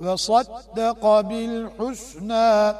وصدق بالحسنى